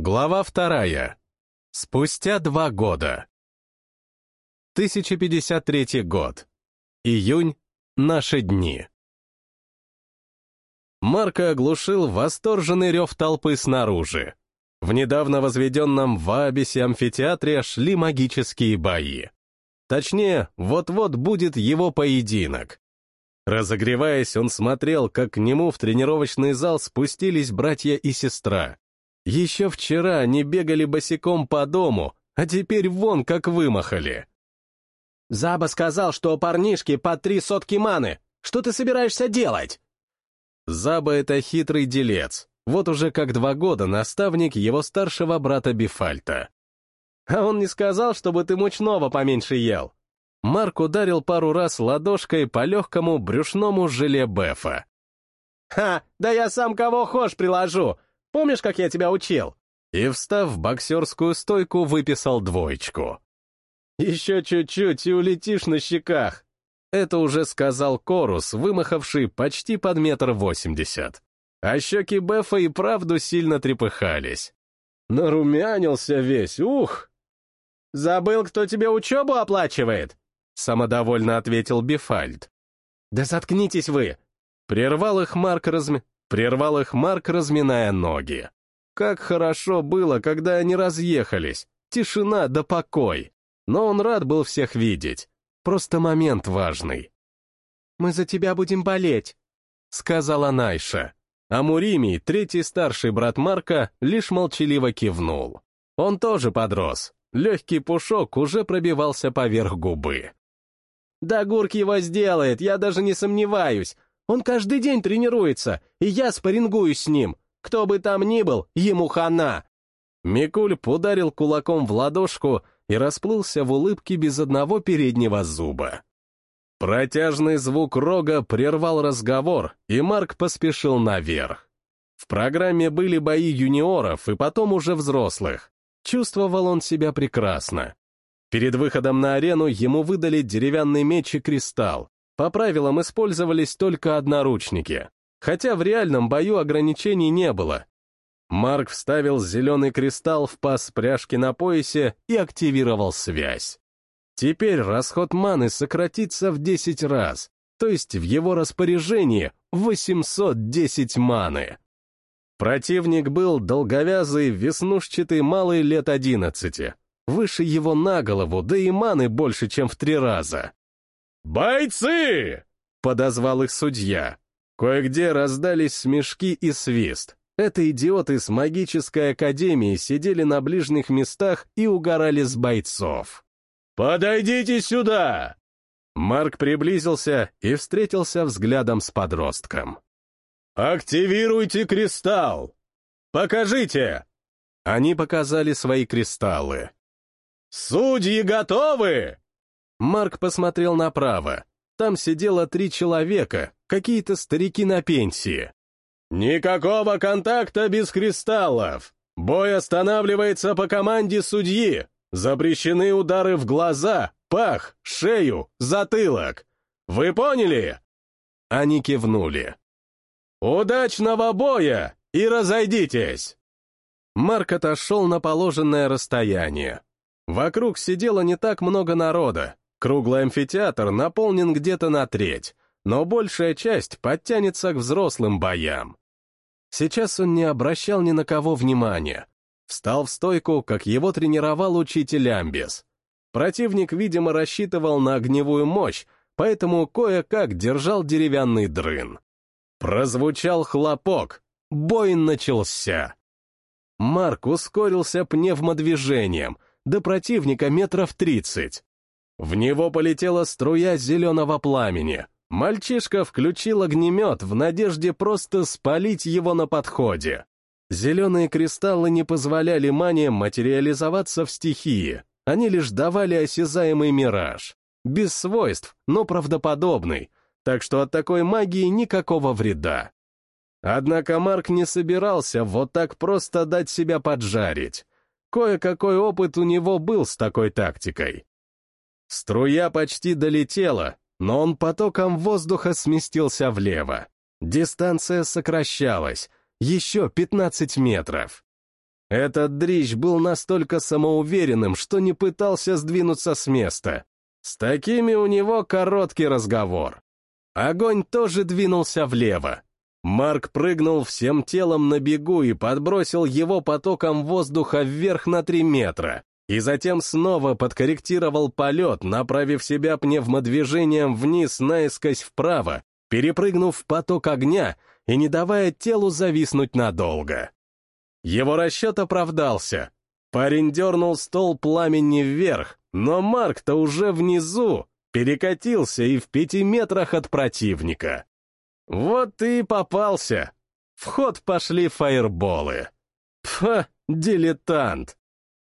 Глава вторая. Спустя два года. 1053 год. Июнь. Наши дни. Марка оглушил восторженный рев толпы снаружи. В недавно возведенном в Абисе амфитеатре шли магические бои. Точнее, вот-вот будет его поединок. Разогреваясь, он смотрел, как к нему в тренировочный зал спустились братья и сестра. Еще вчера они бегали босиком по дому, а теперь вон как вымахали. «Заба сказал, что у парнишки по три сотки маны. Что ты собираешься делать?» Заба — это хитрый делец. Вот уже как два года наставник его старшего брата Бифальта. «А он не сказал, чтобы ты мучного поменьше ел?» Марк ударил пару раз ладошкой по легкому брюшному желе Бефа. «Ха, да я сам кого хошь приложу. Помнишь, как я тебя учил?» И, встав в боксерскую стойку, выписал двоечку. «Еще чуть-чуть и улетишь на щеках!» Это уже сказал Корус, вымахавший почти под метр восемьдесят. А щеки Бефа и правду сильно трепыхались. Нарумянился весь, ух! «Забыл, кто тебе учебу оплачивает?» Самодовольно ответил Бифальд. «Да заткнитесь вы!» Прервал их Марк разми... Прервал их Марк, разминая ноги. Как хорошо было, когда они разъехались. Тишина да покой. Но он рад был всех видеть. Просто момент важный. «Мы за тебя будем болеть», — сказала Найша. А Муримий, третий старший брат Марка, лишь молчаливо кивнул. Он тоже подрос. Легкий пушок уже пробивался поверх губы. «Да Гурк его сделает, я даже не сомневаюсь. Он каждый день тренируется, и я спаррингуюсь с ним. Кто бы там ни был, ему хана!» Микульп ударил кулаком в ладошку и расплылся в улыбке без одного переднего зуба. Протяжный звук рога прервал разговор, и Марк поспешил наверх. В программе были бои юниоров и потом уже взрослых. Чувствовал он себя прекрасно. Перед выходом на арену ему выдали деревянный меч и кристалл, по правилам использовались только одноручники, хотя в реальном бою ограничений не было. Марк вставил зеленый кристалл в паз пряжки на поясе и активировал связь. Теперь расход маны сократится в 10 раз, то есть в его распоряжении 810 маны. Противник был долговязый, веснушчатый малый лет 11, выше его на голову, да и маны больше, чем в три раза. «Бойцы!» — подозвал их судья. Кое-где раздались смешки и свист. Это идиоты с магической академии сидели на ближних местах и угорали с бойцов. «Подойдите сюда!» Марк приблизился и встретился взглядом с подростком. «Активируйте кристалл! Покажите!» Они показали свои кристаллы. «Судьи готовы?» Марк посмотрел направо. Там сидело три человека, какие-то старики на пенсии. «Никакого контакта без кристаллов! Бой останавливается по команде судьи! Запрещены удары в глаза, пах, шею, затылок! Вы поняли?» Они кивнули. «Удачного боя и разойдитесь!» Марк отошел на положенное расстояние. Вокруг сидело не так много народа, Круглый амфитеатр наполнен где-то на треть, но большая часть подтянется к взрослым боям. Сейчас он не обращал ни на кого внимания. Встал в стойку, как его тренировал учитель Амбис. Противник, видимо, рассчитывал на огневую мощь, поэтому кое-как держал деревянный дрын. Прозвучал хлопок. Бой начался. Марк ускорился пневмодвижением, до противника метров тридцать. В него полетела струя зеленого пламени. Мальчишка включил огнемет в надежде просто спалить его на подходе. Зеленые кристаллы не позволяли мане материализоваться в стихии, они лишь давали осязаемый мираж. Без свойств, но правдоподобный, так что от такой магии никакого вреда. Однако Марк не собирался вот так просто дать себя поджарить. Кое-какой опыт у него был с такой тактикой. Струя почти долетела, но он потоком воздуха сместился влево. Дистанция сокращалась, еще 15 метров. Этот дрищ был настолько самоуверенным, что не пытался сдвинуться с места. С такими у него короткий разговор. Огонь тоже двинулся влево. Марк прыгнул всем телом на бегу и подбросил его потоком воздуха вверх на три метра, и затем снова подкорректировал полет, направив себя пневмодвижением вниз наискось вправо, перепрыгнув поток огня и не давая телу зависнуть надолго. Его расчет оправдался. Парень дернул стол пламени вверх, но Марк-то уже внизу, перекатился и в пяти метрах от противника. Вот и попался. В ход пошли фаерболы. Пф, дилетант.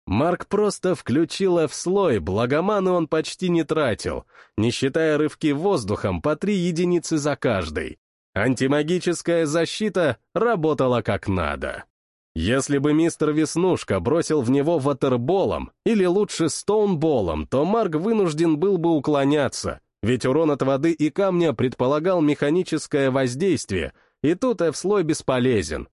Марк просто включил F-слой, благоманы он почти не тратил, не считая рывки воздухом по три единицы за каждый. Антимагическая защита работала как надо. Если бы мистер Веснушка бросил в него ватерболом, или лучше стоунболом, то Марк вынужден был бы уклоняться, ведь урон от воды и камня предполагал механическое воздействие, и тут F-слой бесполезен.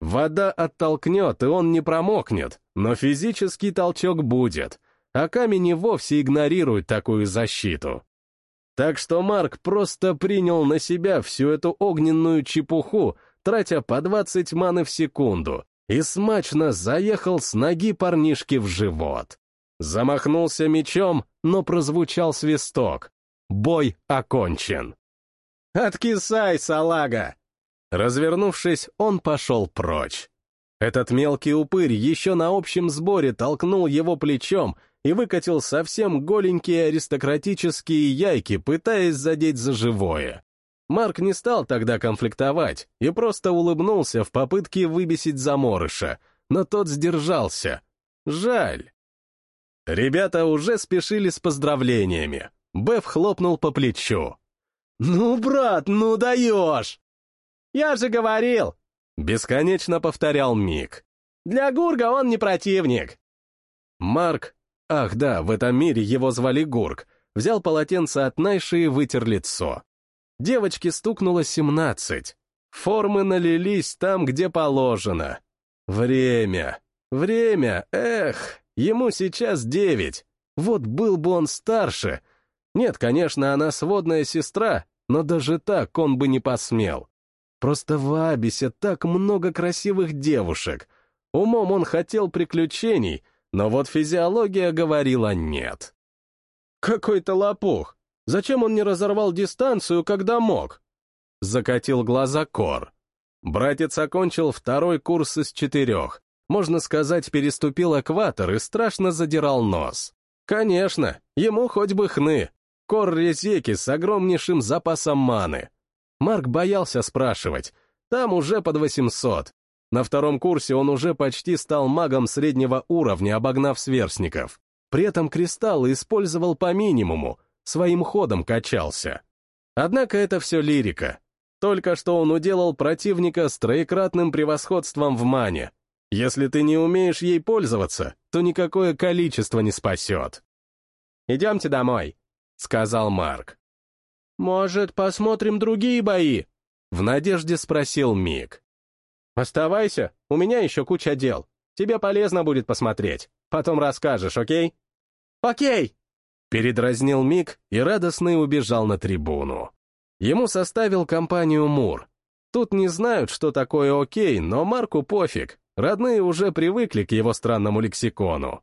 Вода оттолкнет, и он не промокнет, но физический толчок будет, а камень и вовсе игнорирует такую защиту. Так что Марк просто принял на себя всю эту огненную чепуху, тратя по 20 маны в секунду, и смачно заехал с ноги парнишки в живот. Замахнулся мечом, но прозвучал свисток. Бой окончен. «Откисай, салага!» Развернувшись, он пошел прочь. Этот мелкий упырь еще на общем сборе толкнул его плечом и выкатил совсем голенькие аристократические яйки, пытаясь задеть за живое. Марк не стал тогда конфликтовать и просто улыбнулся в попытке выбесить заморыша, но тот сдержался. Жаль. Ребята уже спешили с поздравлениями. Беф хлопнул по плечу. «Ну, брат, ну даешь!» «Я же говорил!» — бесконечно повторял Мик. «Для Гурга он не противник!» Марк, ах да, в этом мире его звали Гург, взял полотенце от Найши и вытер лицо. Девочке стукнуло семнадцать. Формы налились там, где положено. Время. Время. Эх, ему сейчас девять. Вот был бы он старше. Нет, конечно, она сводная сестра, но даже так он бы не посмел. Просто в Абисе так много красивых девушек. Умом он хотел приключений, но вот физиология говорила нет. Какой-то лопух. Зачем он не разорвал дистанцию, когда мог? Закатил глаза Кор. Братец окончил второй курс из четырех. Можно сказать, переступил экватор и страшно задирал нос. Конечно, ему хоть бы хны. Кор Резеки с огромнейшим запасом маны. Марк боялся спрашивать. Там уже под 800. На втором курсе он уже почти стал магом среднего уровня, обогнав сверстников. При этом кристаллы использовал по минимуму, своим ходом качался. Однако это все лирика. Только что он уделал противника с троекратным превосходством в мане. Если ты не умеешь ей пользоваться, то никакое количество не спасет. «Идемте домой», — сказал Марк. «Может, посмотрим другие бои?» — в надежде спросил Мик. «Оставайся, у меня еще куча дел. Тебе полезно будет посмотреть. Потом расскажешь, окей?» «Окей!» Передразнил Мик и радостный убежал на трибуну. Ему составил компанию Мур. Тут не знают, что такое окей, но Марку пофиг. Родные уже привыкли к его странному лексикону.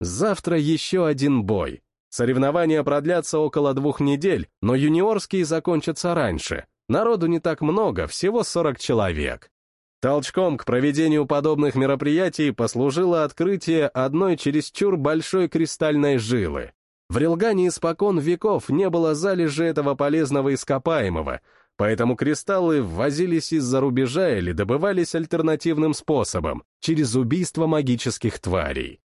Завтра еще один бой. Соревнования продлятся около двух недель, но юниорские закончатся раньше. Народу не так много, всего 40 человек. Толчком к проведению подобных мероприятий послужило открытие одной чересчур большой кристальной жилы. В Рилгане испокон веков не было залежи этого полезного ископаемого, поэтому кристаллы ввозились из-за рубежа или добывались альтернативным способом, через убийство магических тварей.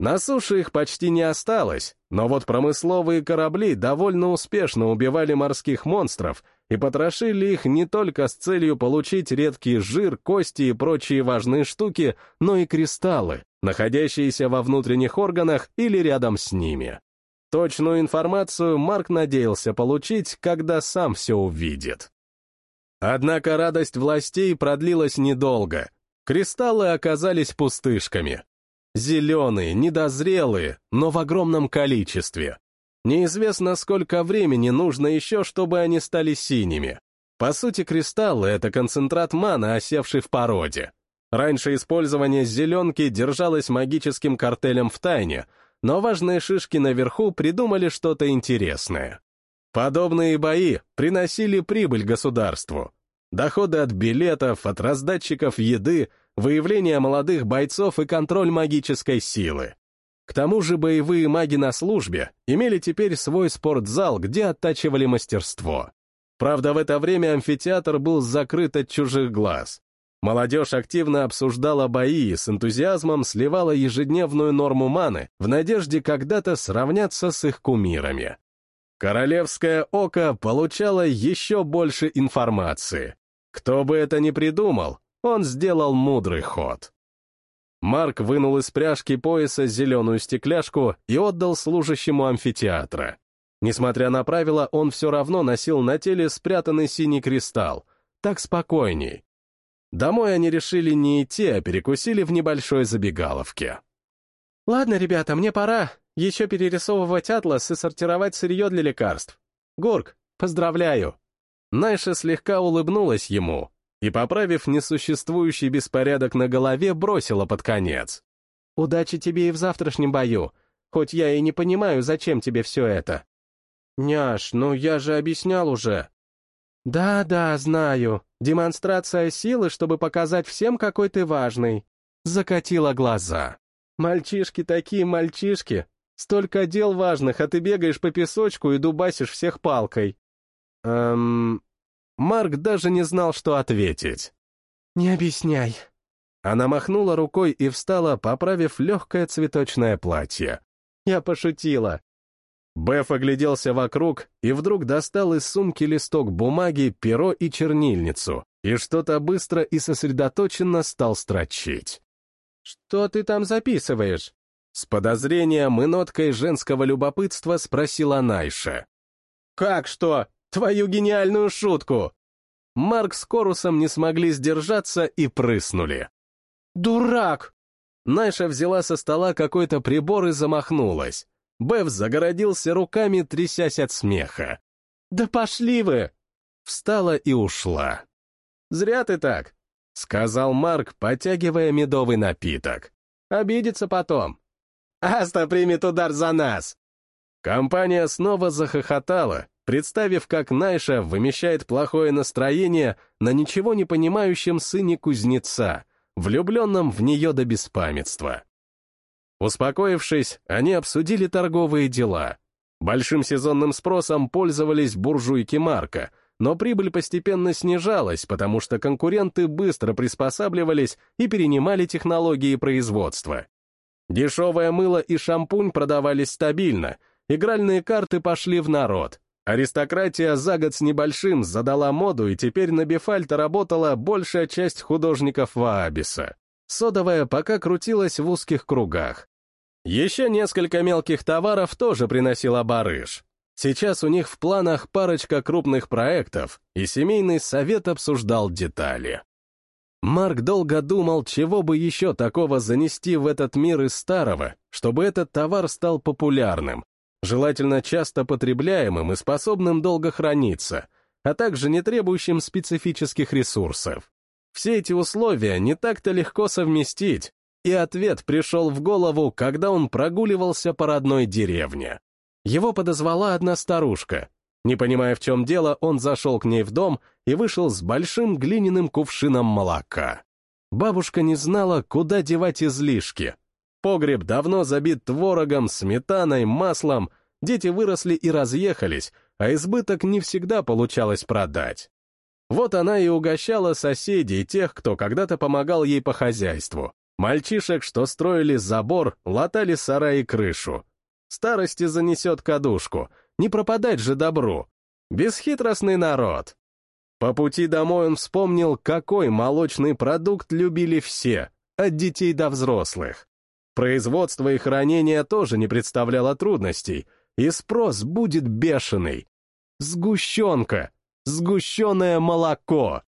На суше их почти не осталось, но вот промысловые корабли довольно успешно убивали морских монстров и потрошили их не только с целью получить редкий жир, кости и прочие важные штуки, но и кристаллы, находящиеся во внутренних органах или рядом с ними. Точную информацию Марк надеялся получить, когда сам все увидит. Однако радость властей продлилась недолго. Кристаллы оказались пустышками. Зеленые, недозрелые, но в огромном количестве. Неизвестно, сколько времени нужно еще, чтобы они стали синими. По сути, кристаллы — это концентрат мана, осевший в породе. Раньше использование зеленки держалось магическим картелем в тайне, но важные шишки наверху придумали что-то интересное. Подобные бои приносили прибыль государству. Доходы от билетов, от раздатчиков еды, выявление молодых бойцов и контроль магической силы. К тому же боевые маги на службе имели теперь свой спортзал, где оттачивали мастерство. Правда, в это время амфитеатр был закрыт от чужих глаз. Молодежь активно обсуждала бои и с энтузиазмом сливала ежедневную норму маны в надежде когда-то сравняться с их кумирами. Королевское око получало еще больше информации. Кто бы это ни придумал, он сделал мудрый ход. Марк вынул из пряжки пояса зеленую стекляшку и отдал служащему амфитеатра. Несмотря на правила, он все равно носил на теле спрятанный синий кристалл. Так спокойней. Домой они решили не идти, а перекусили в небольшой забегаловке. «Ладно, ребята, мне пора. Еще перерисовывать атлас и сортировать сырье для лекарств. Гурк, поздравляю!» Найша слегка улыбнулась ему, и, поправив несуществующий беспорядок на голове, бросила под конец. «Удачи тебе и в завтрашнем бою, хоть я и не понимаю, зачем тебе все это». «Няш, ну я же объяснял уже». «Да-да, знаю. Демонстрация силы, чтобы показать всем, какой ты важный». Закатила глаза. «Мальчишки такие мальчишки. Столько дел важных, а ты бегаешь по песочку и дубасишь всех палкой». «Эм...» Марк даже не знал, что ответить. «Не объясняй». Она махнула рукой и встала, поправив легкое цветочное платье. «Я пошутила». Беф огляделся вокруг и вдруг достал из сумки листок бумаги, перо и чернильницу, и что-то быстро и сосредоточенно стал строчить. «Что ты там записываешь?» С подозрением и ноткой женского любопытства спросила Найша. «Как что? Твою гениальную шутку!» Марк с Корусом не смогли сдержаться и прыснули. «Дурак!» Найша взяла со стола какой-то прибор и замахнулась. Бев загородился руками, трясясь от смеха. «Да пошли вы!» Встала и ушла. «Зря ты так», — сказал Марк, потягивая медовый напиток. «Обидится потом». «Аста примет удар за нас!» Компания снова захохотала, представив, как Найша вымещает плохое настроение на ничего не понимающем сыне кузнеца, влюбленном в нее до беспамятства. Успокоившись, они обсудили торговые дела. Большим сезонным спросом пользовались буржуйки Марка, но прибыль постепенно снижалась, потому что конкуренты быстро приспосабливались и перенимали технологии производства. Дешевое мыло и шампунь продавались стабильно, игральные карты пошли в народ, Аристократия за год с небольшим задала моду, и теперь на Бефальто работала большая часть художников Ваабиса. Содовая пока крутилась в узких кругах. Еще несколько мелких товаров тоже приносила барыш. Сейчас у них в планах парочка крупных проектов, и семейный совет обсуждал детали. Марк долго думал, чего бы еще такого занести в этот мир из старого, чтобы этот товар стал популярным, желательно часто потребляемым и способным долго храниться, а также не требующим специфических ресурсов. Все эти условия не так-то легко совместить, и ответ пришел в голову, когда он прогуливался по родной деревне. Его подозвала одна старушка. Не понимая, в чем дело, он зашел к ней в дом и вышел с большим глиняным кувшином молока. Бабушка не знала, куда девать излишки, Погреб давно забит творогом, сметаной, маслом, дети выросли и разъехались, а избыток не всегда получалось продать. Вот она и угощала соседей, тех, кто когда-то помогал ей по хозяйству. Мальчишек, что строили забор, латали сарай и крышу. Старости занесет кадушку, не пропадать же добру. Бесхитростный народ. По пути домой он вспомнил, какой молочный продукт любили все, от детей до взрослых. Производство и хранение тоже не представляло трудностей, и спрос будет бешеный. Сгущенка, сгущенное молоко.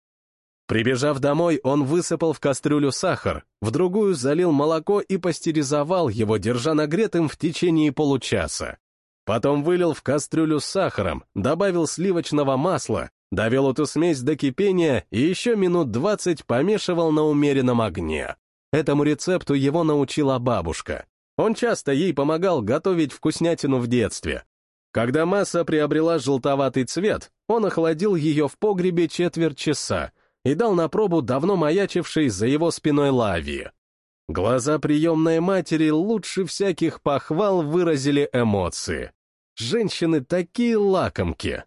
Прибежав домой, он высыпал в кастрюлю сахар, в другую залил молоко и пастеризовал его, держа нагретым в течение получаса. Потом вылил в кастрюлю с сахаром, добавил сливочного масла, довел эту смесь до кипения и еще минут двадцать помешивал на умеренном огне. Этому рецепту его научила бабушка. Он часто ей помогал готовить вкуснятину в детстве. Когда масса приобрела желтоватый цвет, он охладил ее в погребе четверть часа и дал на пробу давно маячившей за его спиной лави. Глаза приемной матери лучше всяких похвал выразили эмоции. Женщины такие лакомки.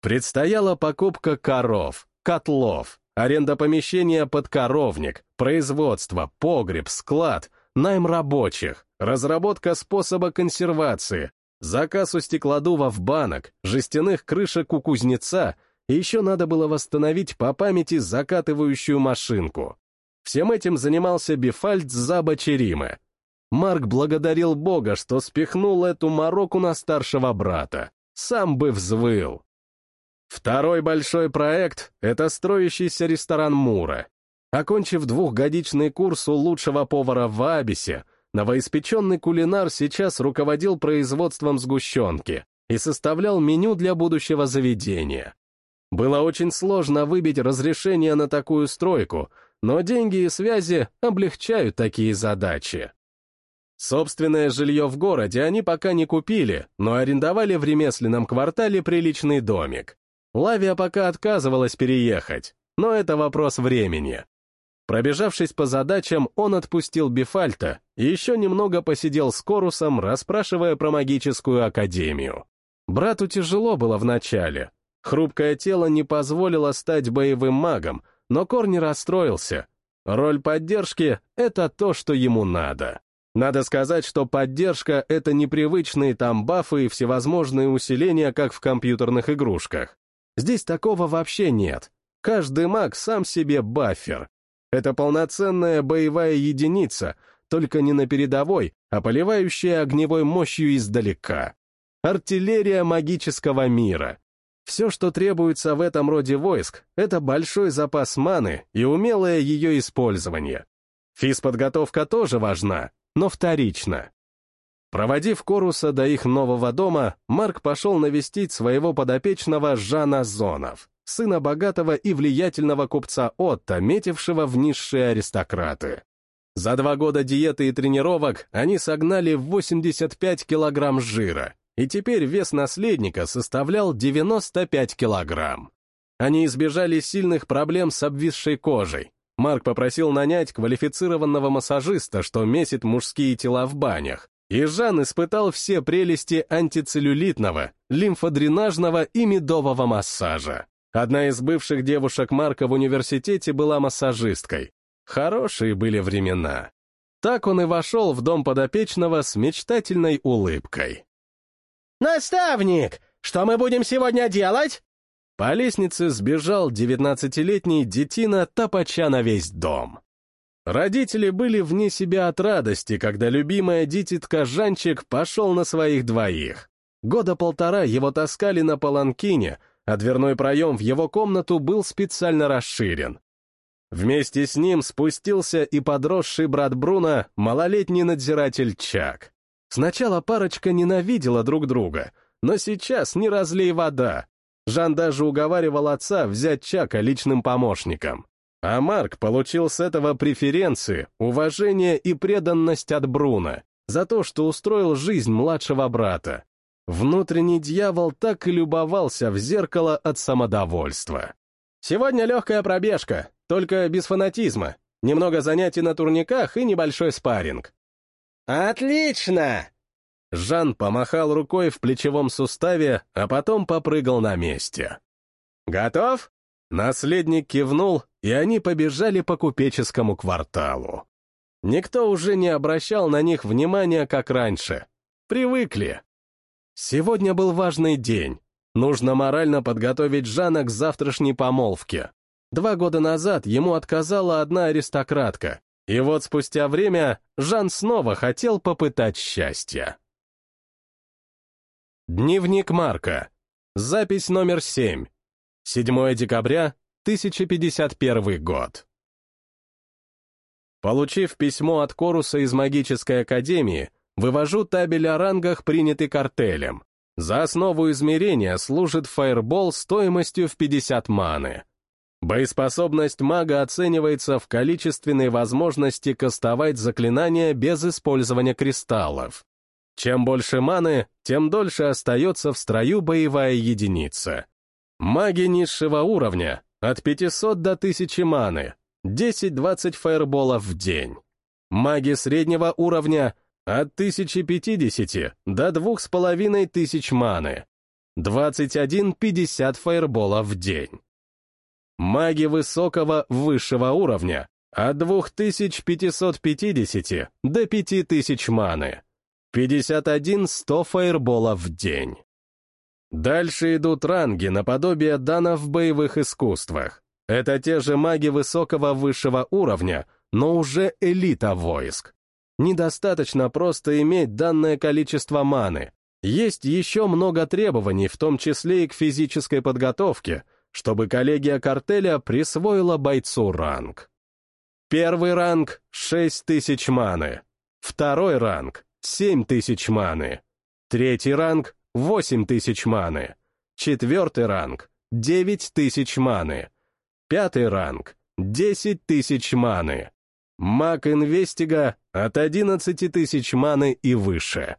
Предстояла покупка коров, котлов, аренда помещения под коровник, производство, погреб, склад, найм рабочих, разработка способа консервации, заказ у стеклодува в банок, жестяных крышек у кузнеца, и еще надо было восстановить по памяти закатывающую машинку. Всем этим занимался Бифальд Заба Чериме. Марк благодарил Бога, что спихнул эту мороку на старшего брата. Сам бы взвыл. Второй большой проект — это строящийся ресторан Мура. Окончив двухгодичный курс у лучшего повара в Абисе, новоиспеченный кулинар сейчас руководил производством сгущенки и составлял меню для будущего заведения. Было очень сложно выбить разрешение на такую стройку, но деньги и связи облегчают такие задачи. Собственное жилье в городе они пока не купили, но арендовали в ремесленном квартале приличный домик. Лавия пока отказывалась переехать, но это вопрос времени. Пробежавшись по задачам, он отпустил Бифальта и еще немного посидел с Корусом, расспрашивая про магическую академию. Брату тяжело было вначале. Хрупкое тело не позволило стать боевым магом, но Кор не расстроился. Роль поддержки — это то, что ему надо. Надо сказать, что поддержка — это непривычные там бафы и всевозможные усиления, как в компьютерных игрушках. Здесь такого вообще нет. Каждый маг сам себе баффер. Это полноценная боевая единица, только не на передовой, а поливающая огневой мощью издалека. Артиллерия магического мира. Все, что требуется в этом роде войск, это большой запас маны и умелое ее использование. Физподготовка тоже важна, но вторично. Проводив Коруса до их нового дома, Марк пошел навестить своего подопечного Жана Зонов, сына богатого и влиятельного купца Отто, метившего в низшие аристократы. За два года диеты и тренировок они согнали 85 килограмм жира, и теперь вес наследника составлял 95 килограмм. Они избежали сильных проблем с обвисшей кожей. Марк попросил нанять квалифицированного массажиста, что месит мужские тела в банях, и Жан испытал все прелести антицеллюлитного, лимфодренажного и медового массажа. Одна из бывших девушек Марка в университете была массажисткой. Хорошие были времена. Так он и вошел в дом подопечного с мечтательной улыбкой. «Наставник, что мы будем сегодня делать?» По лестнице сбежал девятнадцатилетний детина, топача на весь дом. Родители были вне себя от радости, когда любимая дитятка Жанчик пошел на своих двоих. Года полтора его таскали на паланкине, а дверной проем в его комнату был специально расширен. Вместе с ним спустился и подросший брат Бруно, малолетний надзиратель Чак. Сначала парочка ненавидела друг друга, но сейчас не разлей вода. Жан даже уговаривал отца взять Чака личным помощником. А Марк получил с этого преференции, уважение и преданность от Бруна за то, что устроил жизнь младшего брата. Внутренний дьявол так и любовался в зеркало от самодовольства. «Сегодня легкая пробежка, только без фанатизма. Немного занятий на турниках и небольшой спарринг». «Отлично!» Жан помахал рукой в плечевом суставе, а потом попрыгал на месте. «Готов?» Наследник кивнул, и они побежали по купеческому кварталу. Никто уже не обращал на них внимания, как раньше. Привыкли. Сегодня был важный день. Нужно морально подготовить Жана к завтрашней помолвке. Два года назад ему отказала одна аристократка, и вот спустя время Жан снова хотел попытать счастье. Дневник Марка. Запись номер семь. 7 декабря 1051 год. Получив письмо от Коруса из магической академии, вывожу табель о рангах, принятый картелем. За основу измерения служит фаербол стоимостью в 50 маны. Боеспособность мага оценивается в количественной возможности кастовать заклинания без использования кристаллов. Чем больше маны, тем дольше остается в строю боевая единица. Маги низшего уровня — от 500 до 1000 маны, 10-20 фаерболов в день. Маги среднего уровня — от 1050 до 2500 маны, 21-50 фаерболов в день. Маги высокого высшего уровня — от 2550 до 5000 маны, 51-100 фаерболов в день. Дальше идут ранги наподобие данов в боевых искусствах. Это те же маги высокого высшего уровня, но уже элита войск. Недостаточно просто иметь данное количество маны. Есть еще много требований, в том числе и к физической подготовке, чтобы коллегия картеля присвоила бойцу ранг. Первый ранг — 6000 маны. Второй ранг 7 тысяч маны. Третий ранг — 8 тысяч маны. Четвертый ранг — 9 тысяч маны. Пятый ранг — 10 тысяч маны. Маг Инвестига от 11 тысяч маны и выше.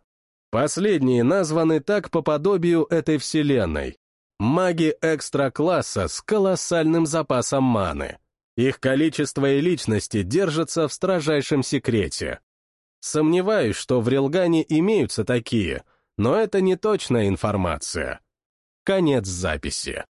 Последние названы так по подобию этой вселенной. Маги экстра-класса с колоссальным запасом маны. Их количество и личности держатся в строжайшем секрете. Сомневаюсь, что в Рилгане имеются такие, но это не точная информация. Конец записи.